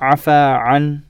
عفا عن